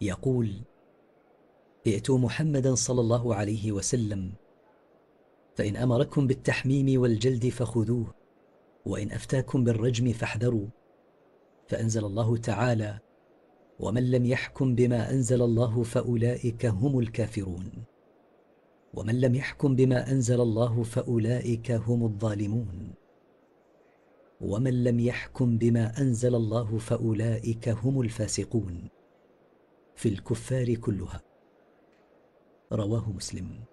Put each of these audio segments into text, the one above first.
يقول ائتوا محمدا صلى الله عليه وسلم فإن أمركم بالتحميم والجلد فخذوه وإن أفتاكم بالرجم فاحذروا فأنزل الله تعالى ومن لم يحكم بما أنزل الله فأولئك هم الكافرون ومن لم يحكم بما أنزل الله فأولئك هم الظالمون ومن لم يحكم بما أنزل الله فأولئك هم الفاسقون. في الكفار كلها. رواه مسلم.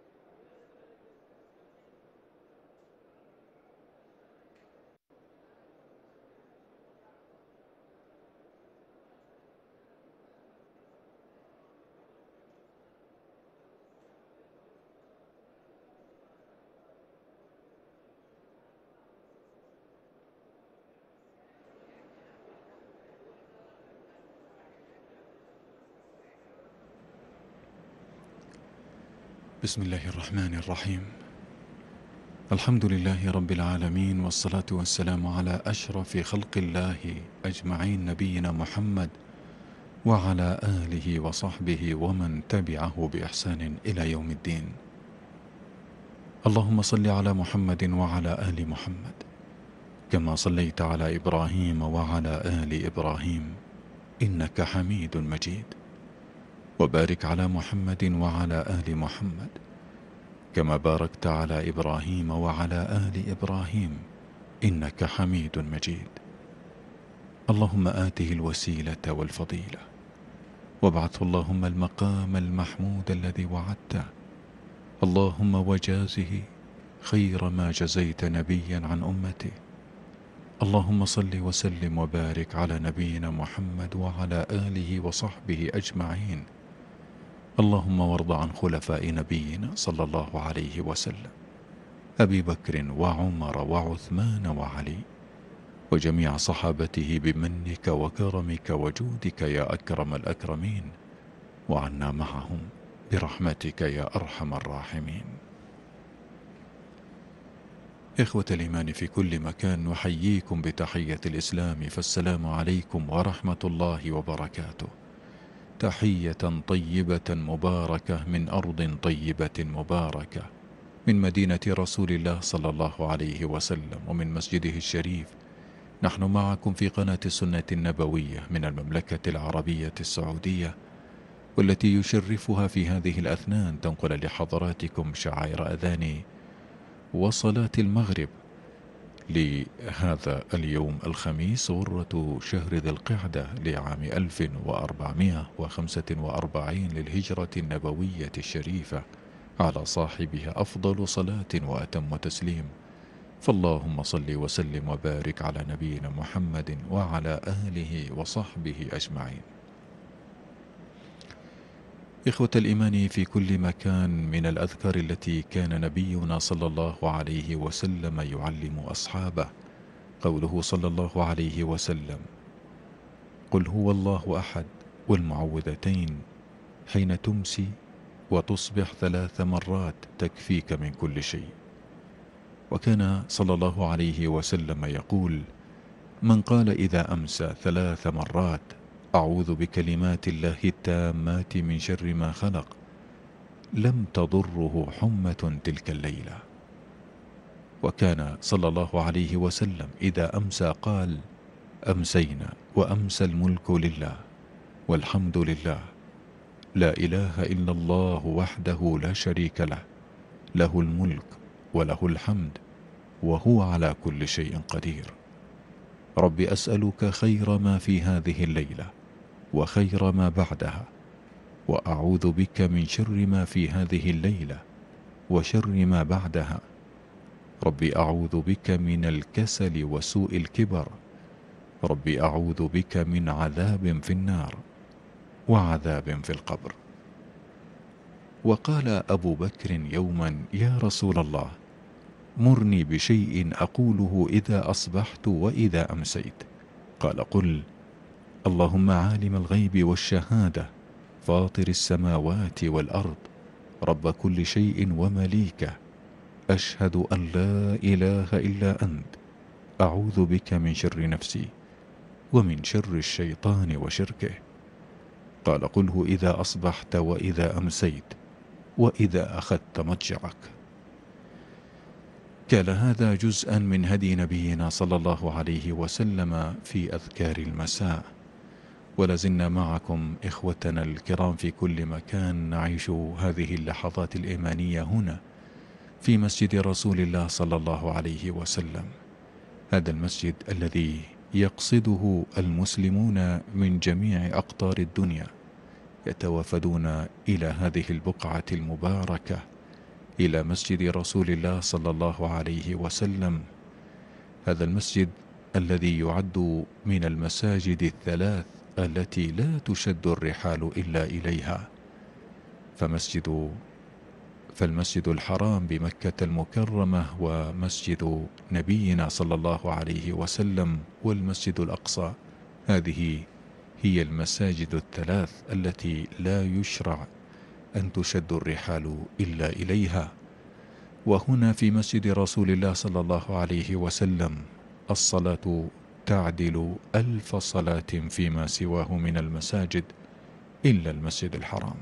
بسم الله الرحمن الرحيم. الحمد لله رب العالمين والصلاة والسلام على أشرف خلق الله أجمعين نبينا محمد وعلى آله وصحبه ومن تبعه بإحسان إلى يوم الدين. اللهم صل على محمد وعلى آل محمد كما صليت على إبراهيم وعلى آل إبراهيم إنك حميد مجيد. وبارك على محمد وعلى آل محمد كما باركت على إبراهيم وعلى آل إبراهيم إنك حميد مجيد. اللهم آته الوسيلة والفضيلة وابعث اللهم المقام المحمود الذي وعدته. اللهم وجازه خير ما جزيت نبيا عن أمته. اللهم صل وسلم وبارك على نبينا محمد وعلى آله وصحبه أجمعين. اللهم وارض عن خلفاء نبينا صلى الله عليه وسلم أبي بكر وعمر وعثمان وعلي وجميع صحابته بمنك وكرمك وجودك يا أكرم الأكرمين وعنا معهم برحمتك يا أرحم الراحمين. إخوة الإيمان في كل مكان نحييكم بتحية الإسلام فالسلام عليكم ورحمة الله وبركاته. تحية طيبة مباركة من أرض طيبة مباركة من مدينة رسول الله صلى الله عليه وسلم ومن مسجده الشريف. نحن معكم في قناة السنة النبوية من المملكة العربية السعودية والتي يشرفها في هذه الأثنان تنقل لحضراتكم شعائر أذان وصلاة المغرب. لهذا اليوم الخميس غرة شهر ذي القعدة لعام 1445 للهجرة النبوية الشريفة على صاحبها أفضل صلاة وأتم تسليم. فاللهم صل وسلم وبارك على نبينا محمد وعلى آله وصحبه أجمعين. إخوة الإيمان في كل مكان من الأذكار التي كان نبينا صلى الله عليه وسلم يعلم أصحابه. قوله صلى الله عليه وسلم قل هو الله أحد والمعوذتين حين تمسي وتصبح ثلاث مرات تكفيك من كل شيء. وكان صلى الله عليه وسلم يقول من قال إذا أمسى ثلاث مرات أعوذ بكلمات الله التامات من شر ما خلق. لم تضره حمة تلك الليلة. وكان صلى الله عليه وسلم إذا أمسى قال أمسينا وأمسى الملك لله والحمد لله. لا إله إلا الله وحده لا شريك له. له الملك وله الحمد وهو على كل شيء قدير. رب أسألك خير ما في هذه الليلة. وخير ما بعدها وأعوذ بك من شر ما في هذه الليلة وشر ما بعدها. ربي أعوذ بك من الكسل وسوء الكبر ربي أعوذ بك من عذاب في النار وعذاب في القبر. وقال أبو بكر يوما يا رسول الله مرني بشيء أقوله إذا أصبحت وإذا أمسيت. قال قل اللهم عالم الغيب والشهادة فاطر السماوات والأرض رب كل شيء ومليكه أشهد أن لا إله إلا أنت. أعوذ بك من شر نفسي ومن شر الشيطان وشركه. قال قله إذا أصبحت وإذا أمسيت وإذا أخذت مضجعك. كان هذا جزءا من هدي نبينا صلى الله عليه وسلم في أذكار المساء. ولازلنا معكم إخوتنا الكرام في كل مكان نعيش هذه اللحظات الإيمانية هنا في مسجد رسول الله صلى الله عليه وسلم. هذا المسجد الذي يقصده المسلمون من جميع أقطار الدنيا يتوافدون إلى هذه البقعة المباركة إلى مسجد رسول الله صلى الله عليه وسلم. هذا المسجد الذي يعد من المساجد الثلاث التي لا تشد الرحال إلا إليها. فمسجد فالمسجد الحرام بمكة المكرمة ومسجد نبينا صلى الله عليه وسلم والمسجد الأقصى. هذه هي المساجد الثلاث التي لا يشرع أن تشد الرحال إلا إليها. وهنا في مسجد رسول الله صلى الله عليه وسلم الصلاة تعدل ألف صلاة فيما سواه من المساجد إلا المسجد الحرام.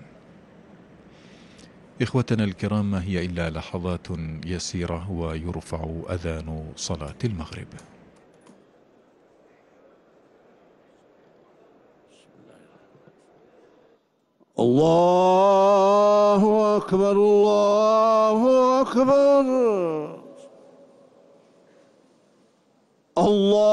إخوتنا الكرام ما هي إلا لحظات يسيرة ويرفع أذان صلاة المغرب. الله أكبر الله أكبر. الله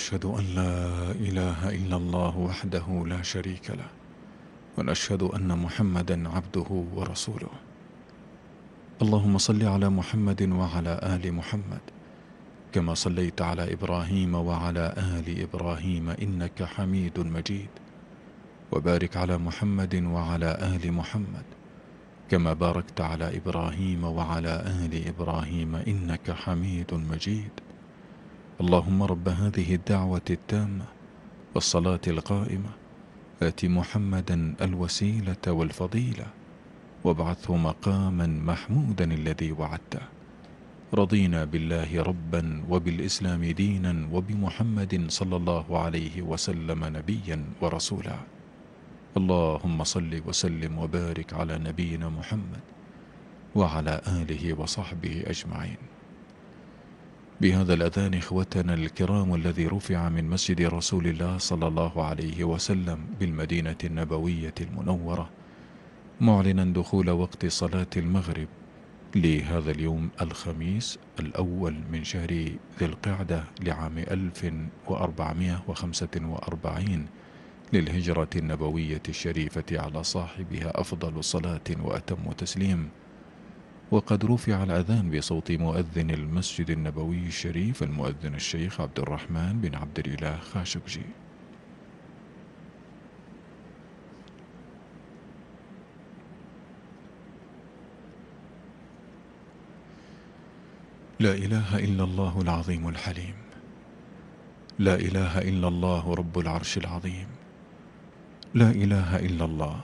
ونحن نشهد أن لا إله إلا الله وحده لا شريك له ونشهد أن محمدا عبده ورسوله. اللهم صل على محمد وعلى آل محمد كما صليت على إبراهيم وعلى آل إبراهيم إنك حميد مجيد. وبارك على محمد وعلى آل محمد كما باركت على إبراهيم وعلى آل إبراهيم إنك حميد مجيد. اللهم رب هذه الدعوة التامة والصلاة القائمة آت محمدا الوسيلة والفضيلة وابعثه مقاما محمودا الذي وعدته. رضينا بالله ربا وبالإسلام دينا وبمحمد صلى الله عليه وسلم نبيا ورسولا. اللهم صل وسلم وبارك على نبينا محمد وعلى آله وصحبه أجمعين. بهذا الأذان إخوتنا الكرام الذي رفع من مسجد رسول الله صلى الله عليه وسلم بالمدينة النبوية المنورة معلنا دخول وقت صلاة المغرب لهذا اليوم الخميس الأول من شهر ذي القعدة لعام 1445 للهجرة النبوية الشريفة على صاحبها أفضل صلاة وأتم تسليم. وقد رفع الأذان بصوت مؤذن المسجد النبوي الشريف المؤذن الشيخ عبد الرحمن بن عبد الإله خاشقجي. لا إله إلا الله العظيم الحليم. لا إله إلا الله رب العرش العظيم. لا إله إلا الله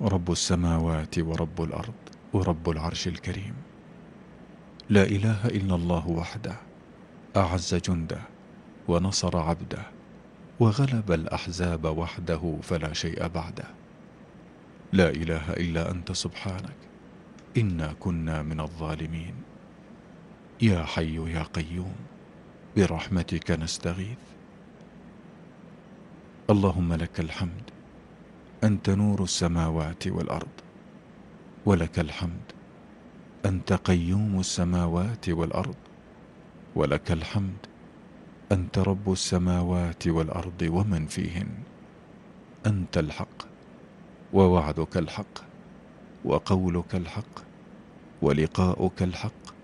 رب السماوات ورب الأرض. ورب العرش الكريم. لا إله إلا الله وحده أعز جنده ونصر عبده وغلب الأحزاب وحده فلا شيء بعده. لا إله إلا أنت سبحانك إنا كنا من الظالمين. يا حي يا قيوم برحمتك نستغيث. اللهم لك الحمد أنت نور السماوات والأرض. ولك الحمد. أنت قيوم السماوات والأرض. ولك الحمد. أنت رب السماوات والأرض ومن فيهن. أنت الحق. ووعدك الحق. وقولك الحق. ولقاؤك الحق.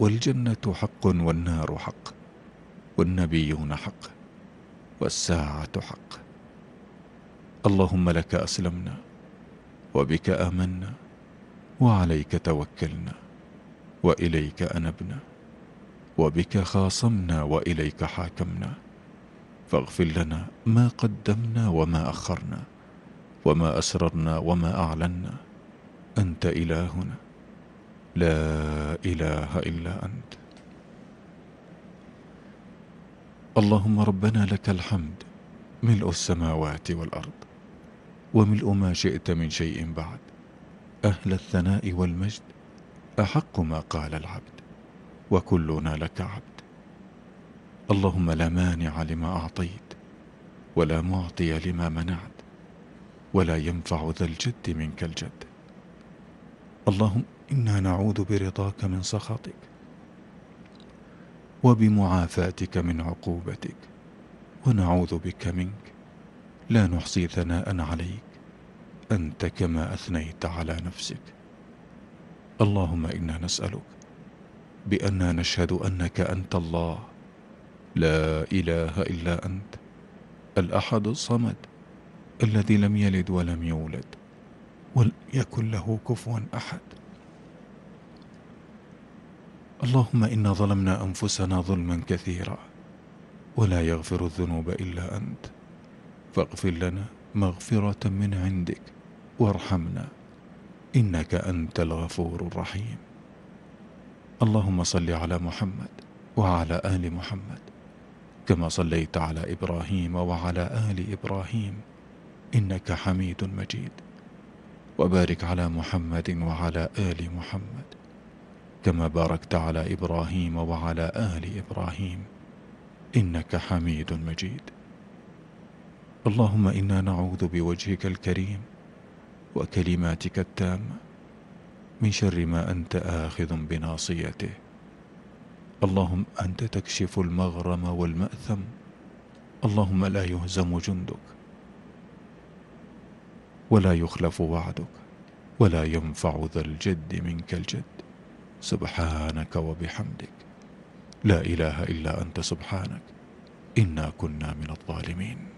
والجنة حق والنار حق. والنبيون حق. والساعة حق. اللهم لك أسلمنا. وبك آمنا. وعليك توكلنا وإليك أنبنا وبك خاصمنا وإليك حاكمنا فاغفر لنا ما قدمنا وما أخرنا وما أسررنا وما أعلنا أنت إلهنا لا إله إلا أنت اللهم ربنا لك الحمد ملء السماوات والأرض وملء ما شئت من شيء بعد أهل الثناء والمجد أحق ما قال العبد وكلنا لك عبد. اللهم لا مانع لما أعطيت ولا معطي لما منعت ولا ينفع ذا الجد منك الجد. اللهم إنا نعوذ برضاك من سخطك وبمعافاتك من عقوبتك ونعوذ بك منك. لا نحصي ثناء عليك أنت كما أثنيت على نفسك. اللهم إنا نسألك بأننا نشهد أنك أنت الله. لا إله إلا أنت الأحد الصمد الذي لم يلد ولم يولد ولم يكن له كفوا أحد. اللهم إنا ظلمنا أنفسنا ظلما كثيرا ولا يغفر الذنوب إلا أنت. فاغفر لنا مغفرة من عندك. وارحمنا إنك أنت الغفور الرحيم. اللهم صل على محمد وعلى آل محمد كما صليت على إبراهيم وعلى آل إبراهيم إنك حميد مجيد. وبارك على محمد وعلى آل محمد كما باركت على إبراهيم وعلى آل إبراهيم إنك حميد مجيد. اللهم إنا نعوذ بوجهك الكريم وكلماتك التامة من شر ما أنت آخذ بناصيته. اللهم أنت تكشف المغرم والمأثم. اللهم لا يهزم جندك ولا يخلف وعدك ولا ينفع ذا الجد منك الجد. سبحانك وبحمدك. لا إله إلا أنت سبحانك. إنا كنا من الظالمين.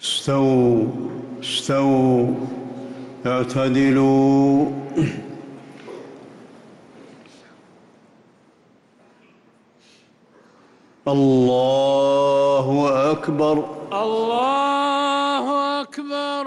استووا استووا اعتدلوا. الله أكبر. الله أكبر.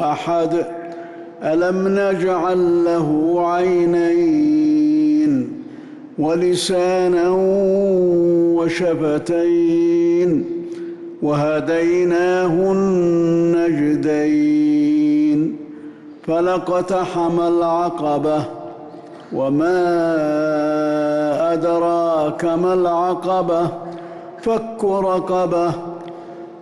أحد ألم نجعل له عينين ولسانا وشفتين وهديناه النجدين فلقتحم العقبة وما أدراك ما العقبة فك رقبة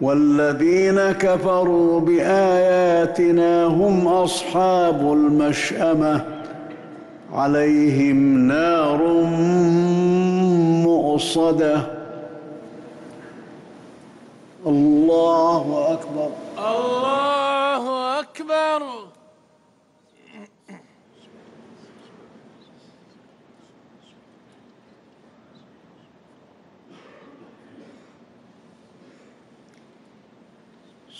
والذين كفروا بآياتنا هم أصحاب المشأمة. عليهم نار مؤصدة. الله أكبر. الله أكبر.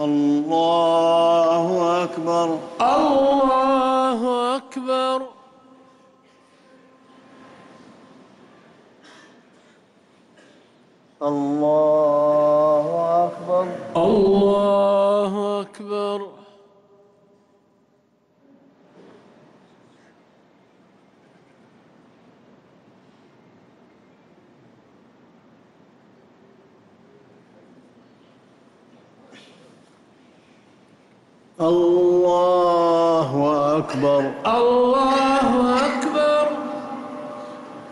الله أكبر. الله أكبر الله أكبر الله أكبر الله أكبر الله أكبر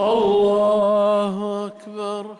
الله أكبر.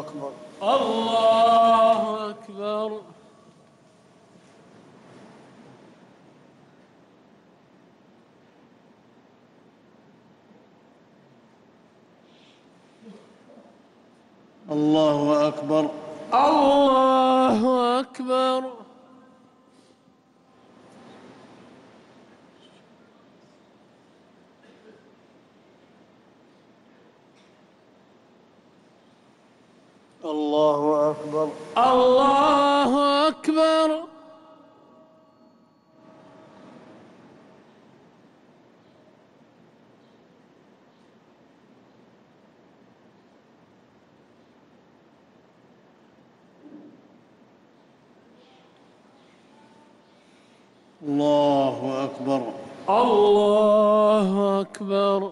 أكبر. الله أكبر الله أكبر الله أكبر الله أكبر الله أكبر الله أكبر الله أكبر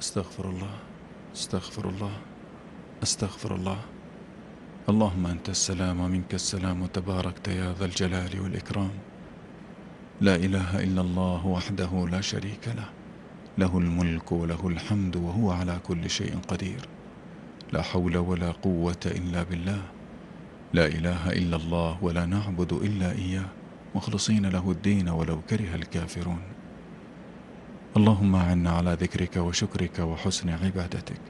أستغفر الله أستغفر الله أستغفر الله. اللهم أنت السلام ومنك السلام تباركت يا ذا الجلال والإكرام. لا إله إلا الله وحده لا شريك له. له الملك وله الحمد وهو على كل شيء قدير. لا حول ولا قوة إلا بالله. لا إله إلا الله ولا نعبد إلا إياه. مخلصين له الدين ولو كره الكافرون. اللهم أعنا على ذكرك وشكرك وحسن عبادتك.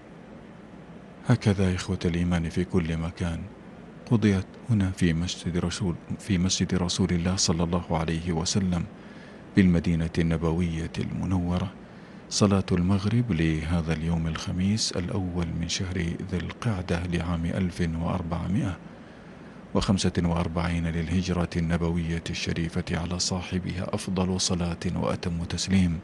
هكذا إخوة الإيمان في كل مكان. قضيت هنا في مسجد رسول في مسجد رسول الله صلى الله عليه وسلم بالمدينة النبوية المنورة. صلاة المغرب لهذا اليوم الخميس الأول من شهر ذي القعدة لعام 1445 للهجرة النبوية الشريفة على صاحبها أفضل صلاة وأتم تسليم.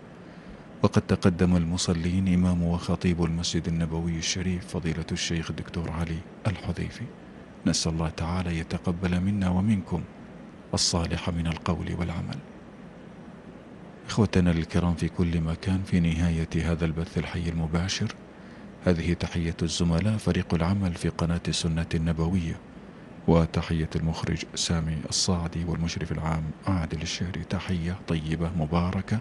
وقد تقدم المصلين إمام وخطيب المسجد النبوي الشريف فضيلة الشيخ الدكتور علي الحذيفي. نسأل الله تعالى يتقبل منا ومنكم الصالح من القول والعمل. إخوتنا الكرام في كل مكان في نهاية هذا البث الحي المباشر هذه تحية الزملاء فريق العمل في قناة السنة النبوية وتحية المخرج سامي الصاعدي والمشرف العام عادل الشهري. تحية طيبة مباركة.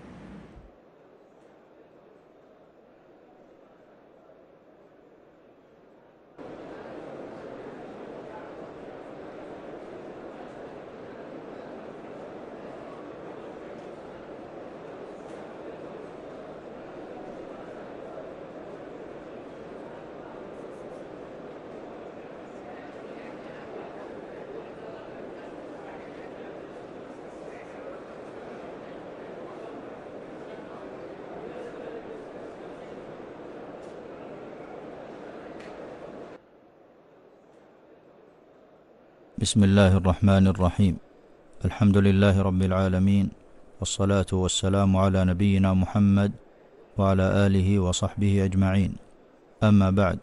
بسم الله الرحمن الرحيم الحمد لله رب العالمين والصلاة والسلام على نبينا محمد وعلى آله وصحبه أجمعين أما بعد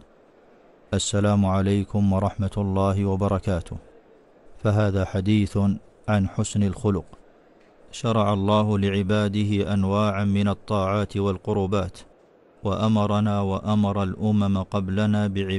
السلام عليكم ورحمه الله وبركاته فهذا حديث عن حسن الخلق شرع الله لعباده انواعا من الطاعات والقربات وامرنا وامر الامم قبلنا